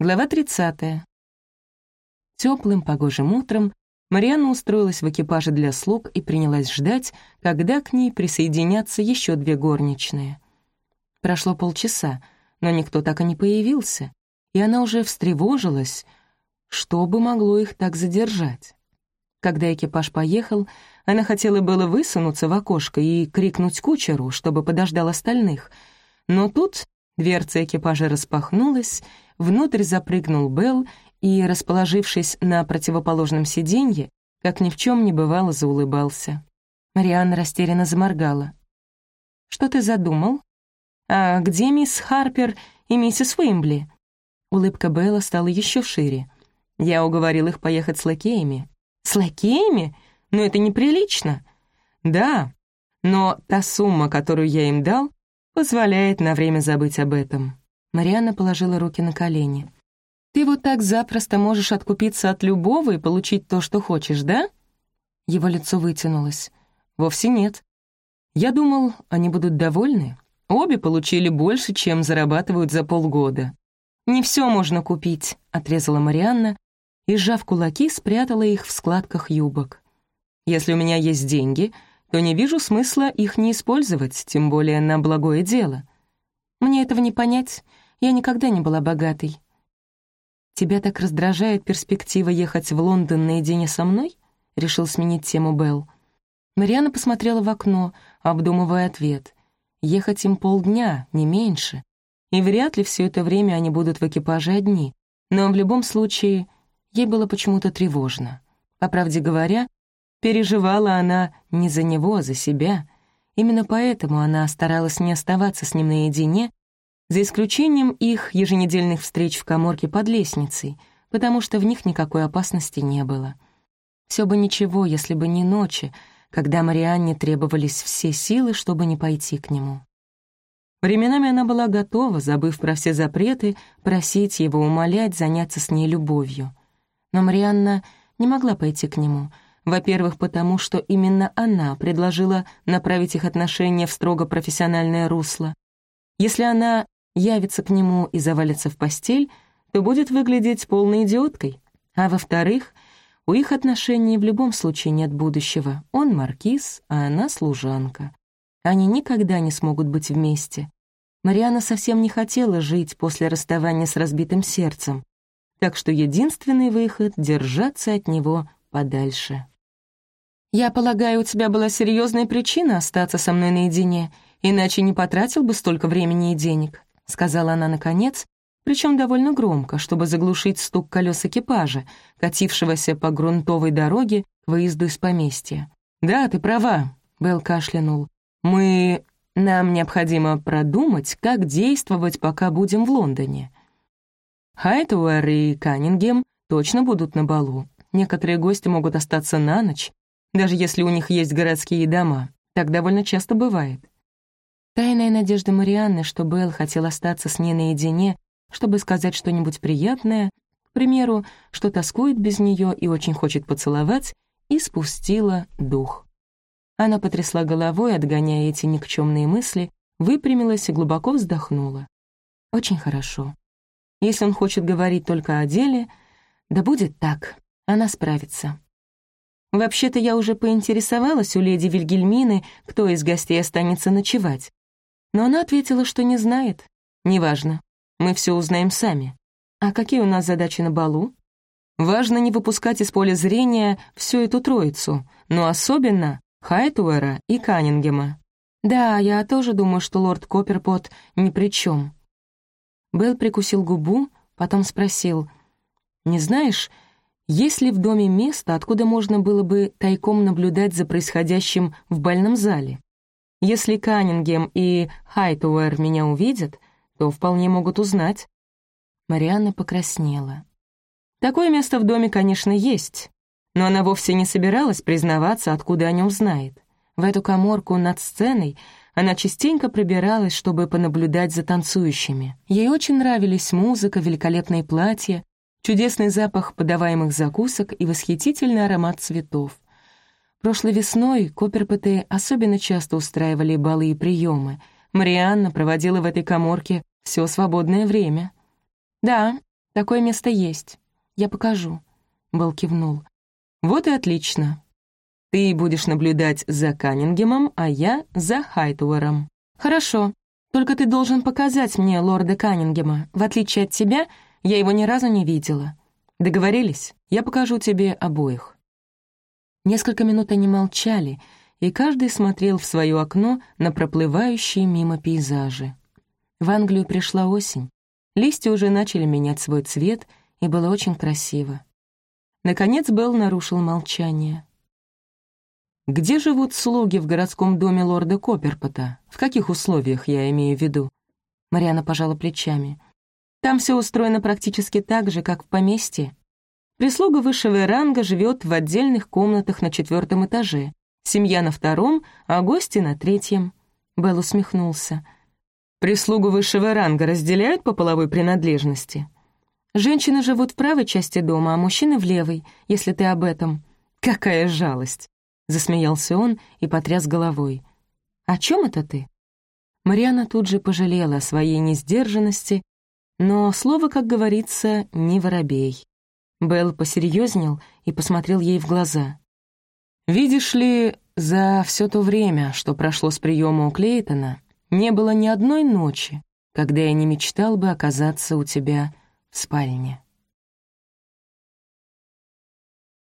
Глава 30. Теплым погожим утром Марианна устроилась в экипаже для слуг и принялась ждать, когда к ней присоединятся еще две горничные. Прошло полчаса, но никто так и не появился, и она уже встревожилась, что бы могло их так задержать. Когда экипаж поехал, она хотела было высунуться в окошко и крикнуть кучеру, чтобы подождал остальных, но тут дверца экипажа распахнулась, внутрь запрыгнул Белл и, расположившись на противоположном сиденье, как ни в чем не бывало, заулыбался. Марианна растерянно заморгала. «Что ты задумал? А где мисс Харпер и миссис Уимбли?» Улыбка Белла стала еще шире. Я уговорил их поехать с лакеями. «С лакеями? Но это неприлично». «Да, но та сумма, которую я им дал, позволяет на время забыть об этом». Марианна положила руки на колени. «Ты вот так запросто можешь откупиться от любого и получить то, что хочешь, да?» Его лицо вытянулось. «Вовсе нет. Я думал, они будут довольны. Обе получили больше, чем зарабатывают за полгода». «Не все можно купить», — отрезала Марианна и, сжав кулаки, спрятала их в складках юбок. «Если у меня есть деньги, то не вижу смысла их не использовать, тем более на благое дело. Мне этого не понять, я никогда не была богатой. Тебя так раздражает перспектива ехать в Лондон наедине со мной?» — решил сменить тему Белл. Мариана посмотрела в окно, обдумывая ответ. Ехать им полдня, не меньше. И вряд ли все это время они будут в экипаже одни. Но в любом случае Ей было почему-то тревожно. По правде говоря, переживала она не за него, а за себя. Именно поэтому она старалась не оставаться с ним наедине, за исключением их еженедельных встреч в коморке под лестницей, потому что в них никакой опасности не было. Все бы ничего, если бы не ночи, когда Марианне требовались все силы, чтобы не пойти к нему. Временами она была готова, забыв про все запреты, просить его умолять заняться с ней любовью. Но Марианна не могла пойти к нему. Во-первых, потому что именно она предложила направить их отношения в строго профессиональное русло. Если она явится к нему и завалится в постель, то будет выглядеть полной идиоткой. А во-вторых, у их отношений в любом случае нет будущего. Он маркиз, а она служанка. Они никогда не смогут быть вместе. Мариана совсем не хотела жить после расставания с разбитым сердцем так что единственный выход — держаться от него подальше. «Я полагаю, у тебя была серьезная причина остаться со мной наедине, иначе не потратил бы столько времени и денег», — сказала она наконец, причем довольно громко, чтобы заглушить стук колес экипажа, катившегося по грунтовой дороге к выезду из поместья. «Да, ты права», — Белл кашлянул. «Мы... Нам необходимо продумать, как действовать, пока будем в Лондоне. Хайтуэр и Каннингем точно будут на балу. Некоторые гости могут остаться на ночь, даже если у них есть городские дома. Так довольно часто бывает. Тайная надежда Марианны, что Белл хотел остаться с ней наедине, чтобы сказать что-нибудь приятное, к примеру, что тоскует без нее и очень хочет поцеловать, и спустила дух. Она потрясла головой, отгоняя эти никчемные мысли, выпрямилась и глубоко вздохнула. «Очень хорошо. Если он хочет говорить только о деле, да будет так, она справится. Вообще-то я уже поинтересовалась у леди Вильгельмины, кто из гостей останется ночевать. Но она ответила, что не знает. Неважно, мы все узнаем сами. А какие у нас задачи на балу? Важно не выпускать из поля зрения всю эту троицу, но особенно Хайтуэра и Каннингема. Да, я тоже думаю, что лорд Копперпот ни при чем. Белл прикусил губу, потом спросил, «Не знаешь, есть ли в доме место, откуда можно было бы тайком наблюдать за происходящим в больном зале? Если Каннингем и Хайтуэр меня увидят, то вполне могут узнать». Марианна покраснела. «Такое место в доме, конечно, есть, но она вовсе не собиралась признаваться, откуда о нем знает. В эту коморку над сценой она частенько пробиралась, чтобы понаблюдать за танцующими. Ей очень нравились музыка, великолепные платья, чудесный запах подаваемых закусок и восхитительный аромат цветов. Прошлой весной Копперпеты особенно часто устраивали балы и приемы. Марианна проводила в этой коморке все свободное время. Да, Такое место есть. Я покажу». Белл кивнул. «Вот и отлично. Ты будешь наблюдать за Каннингемом, а я — за Хайтуэром». «Хорошо. Только ты должен показать мне лорда Каннингема. В отличие от тебя, я его ни разу не видела. Договорились? Я покажу тебе обоих». Несколько минут они молчали, и каждый смотрел в свое окно на проплывающие мимо пейзажи. В Англию пришла осень. Листья уже начали менять свой цвет, и было очень красиво. Наконец Белл нарушил молчание. «Где живут слуги в городском доме лорда Копперпота? В каких условиях, я имею в виду?» Мариана пожала плечами. «Там все устроено практически так же, как в поместье. Прислуга высшего ранга живет в отдельных комнатах на четвертом этаже, семья на втором, а гости на третьем». Белл усмехнулся. «Прислугу высшего ранга разделяют по половой принадлежности?» «Женщины живут в правой части дома, а мужчины в левой, если ты об этом». «Какая жалость!» Засмеялся он и потряс головой. «О чем это ты?» Мариана тут же пожалела о своей несдержанности, но слово, как говорится, не воробей. Белл посерьезнел и посмотрел ей в глаза. «Видишь ли, за все то время, что прошло с приема у Клейтона, не было ни одной ночи, когда я не мечтал бы оказаться у тебя в спальне».